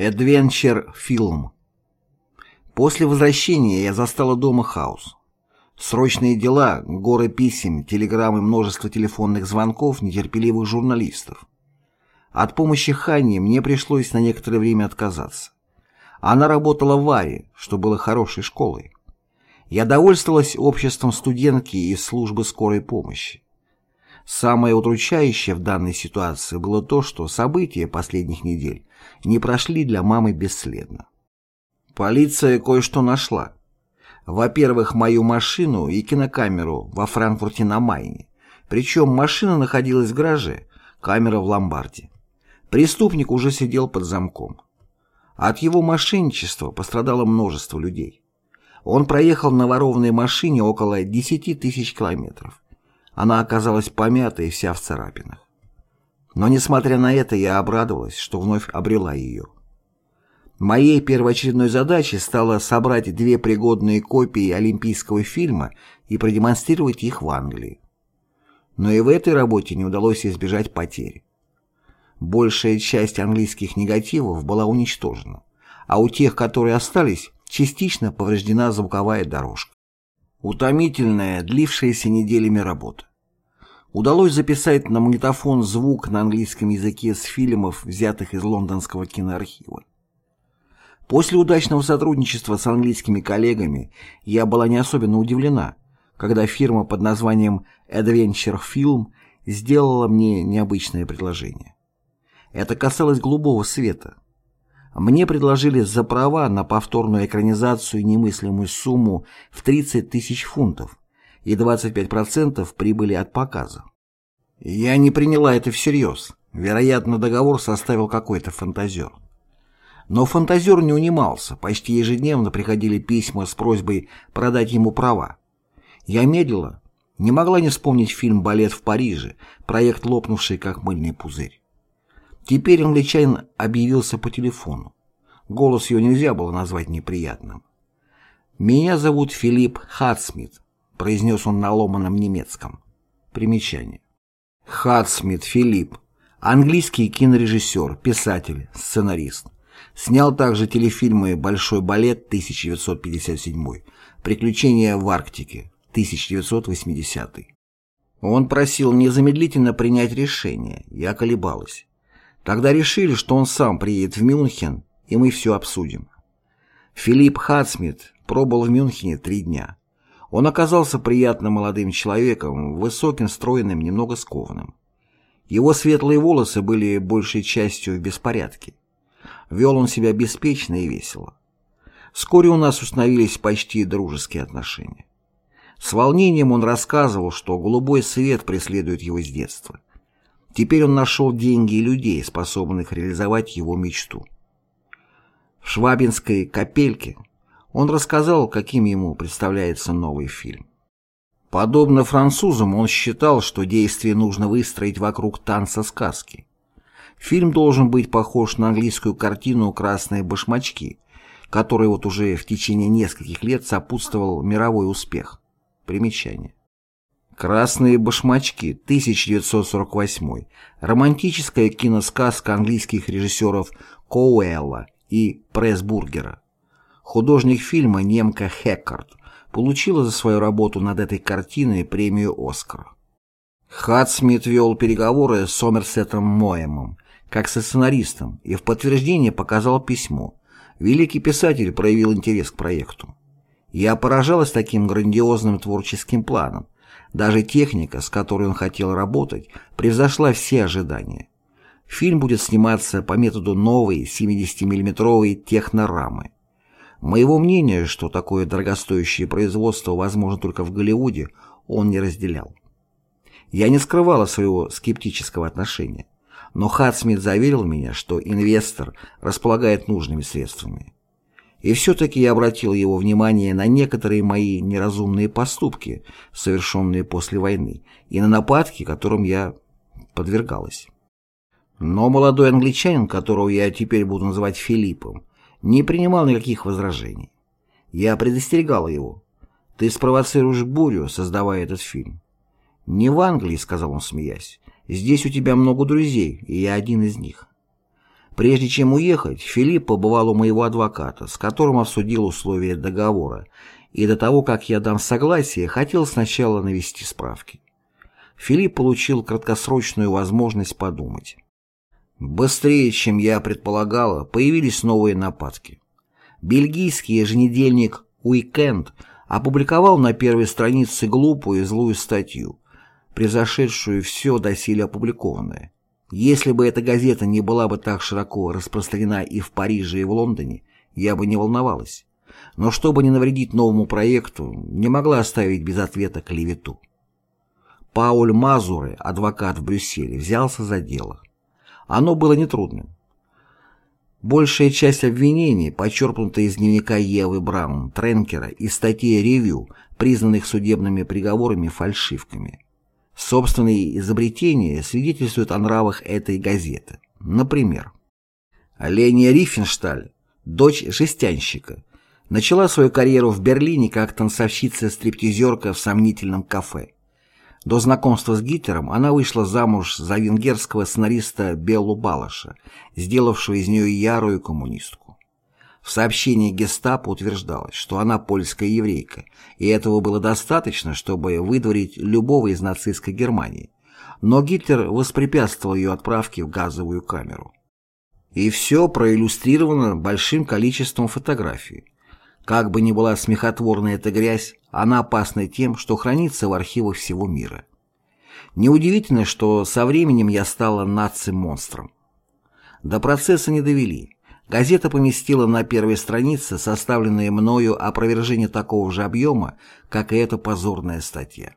Adventure Film. После возвращения я застала дома хаос. Срочные дела, горы писем, телеграммы, множество телефонных звонков нетерпеливых журналистов. От помощи Ханне мне пришлось на некоторое время отказаться. Она работала в АРИ, что было хорошей школой. Я довольствовалась обществом студентки из службы скорой помощи. Самое удручающее в данной ситуации было то, что события последних недель не прошли для мамы бесследно. Полиция кое-что нашла. Во-первых, мою машину и кинокамеру во Франкфурте на Майне. Причем машина находилась в гараже, камера в ломбарде. Преступник уже сидел под замком. От его мошенничества пострадало множество людей. Он проехал на ворованной машине около 10 тысяч километров. Она оказалась помятой и вся в царапинах. Но, несмотря на это, я обрадовалась, что вновь обрела ее. Моей первоочередной задачей стало собрать две пригодные копии олимпийского фильма и продемонстрировать их в Англии. Но и в этой работе не удалось избежать потерь. Большая часть английских негативов была уничтожена, а у тех, которые остались, частично повреждена звуковая дорожка. Утомительная, длившаяся неделями работа. Удалось записать на магнитофон звук на английском языке с фильмов, взятых из лондонского киноархива. После удачного сотрудничества с английскими коллегами я была не особенно удивлена, когда фирма под названием Adventure Film сделала мне необычное предложение. Это касалось голубого света. Мне предложили за права на повторную экранизацию немыслимую сумму в 30 тысяч фунтов и 25% прибыли от показа. Я не приняла это всерьез. Вероятно, договор составил какой-то фантазер. Но фантазер не унимался, почти ежедневно приходили письма с просьбой продать ему права. Я медлила, не могла не вспомнить фильм «Балет в Париже», проект, лопнувший как мыльный пузырь. Теперь англичанин объявился по телефону. Голос ее нельзя было назвать неприятным. «Меня зовут Филипп Хатсмит», — произнес он на ломаном немецком. Примечание. Хатсмит Филипп. Английский кинорежиссер, писатель, сценарист. Снял также телефильмы «Большой балет» 1957, «Приключения в Арктике» 1980. Он просил незамедлительно принять решение. Я колебалась. Тогда решили, что он сам приедет в Мюнхен, и мы все обсудим. Филипп Хатсмит пробыл в Мюнхене три дня. Он оказался приятным молодым человеком, высоким, стройным, немного скованным. Его светлые волосы были большей частью в беспорядке. Вел он себя беспечно и весело. Вскоре у нас установились почти дружеские отношения. С волнением он рассказывал, что голубой свет преследует его с детства. Теперь он нашел деньги и людей, способных реализовать его мечту. В Швабинской капельке он рассказал, каким ему представляется новый фильм. Подобно французам, он считал, что действие нужно выстроить вокруг танца сказки. Фильм должен быть похож на английскую картину «Красные башмачки», которой вот уже в течение нескольких лет сопутствовал мировой успех. Примечание. «Красные башмачки», 1948. Романтическая киносказка английских режиссеров Коуэлла и Пресбургера. Художник фильма немка Хеккард получила за свою работу над этой картиной премию «Оскар». Хадсмит вел переговоры с Сомерсетом Моэмом, как со сценаристом, и в подтверждение показал письмо. Великий писатель проявил интерес к проекту. Я поражалась таким грандиозным творческим планом, даже техника, с которой он хотел работать, превзошла все ожидания. Фильм будет сниматься по методу новой 70-миллиметровой технорамы. Моего мнения, что такое дорогостоящее производство возможно только в Голливуде, он не разделял. Я не скрывала своего скептического отношения, но Хадсмит заверил меня, что инвестор располагает нужными средствами. И все-таки я обратил его внимание на некоторые мои неразумные поступки, совершенные после войны, и на нападки, которым я подвергалась. Но молодой англичанин, которого я теперь буду называть Филиппом, не принимал никаких возражений. Я предостерегал его. «Ты спровоцируешь бурю, создавая этот фильм». «Не в Англии», — сказал он, смеясь. «Здесь у тебя много друзей, и я один из них». Прежде чем уехать, Филипп побывал у моего адвоката, с которым обсудил условия договора, и до того, как я дам согласие, хотел сначала навести справки. Филипп получил краткосрочную возможность подумать. Быстрее, чем я предполагала, появились новые нападки. Бельгийский еженедельник «Уикенд» опубликовал на первой странице глупую и злую статью, превзошедшую все доселе опубликованное. Если бы эта газета не была бы так широко распространена и в Париже, и в Лондоне, я бы не волновалась. Но чтобы не навредить новому проекту, не могла оставить без ответа клевету. Пауль Мазуре, адвокат в Брюсселе, взялся за дело. Оно было нетрудным. Большая часть обвинений, почерпнутая из дневника Евы Браун, Тренкера и статей «Ревью», признанных судебными приговорами фальшивками. Собственные изобретения свидетельствуют о нравах этой газеты. Например, Леня Рифеншталь, дочь жестянщика, начала свою карьеру в Берлине как танцовщица-стриптизерка в сомнительном кафе. До знакомства с Гитлером она вышла замуж за венгерского сценариста Беллу Балаша, сделавшего из нее ярую коммунистку. В сообщении гестапо утверждалось, что она польская еврейка, и этого было достаточно, чтобы выдворить любого из нацистской Германии. Но Гитлер воспрепятствовал ее отправке в газовую камеру. И все проиллюстрировано большим количеством фотографий. Как бы ни была смехотворна эта грязь, она опасна тем, что хранится в архивах всего мира. Неудивительно, что со временем я стала наци-монстром. До процесса не довели. Газета поместила на первой странице составленное мною опровержение такого же объема, как и эта позорная статья.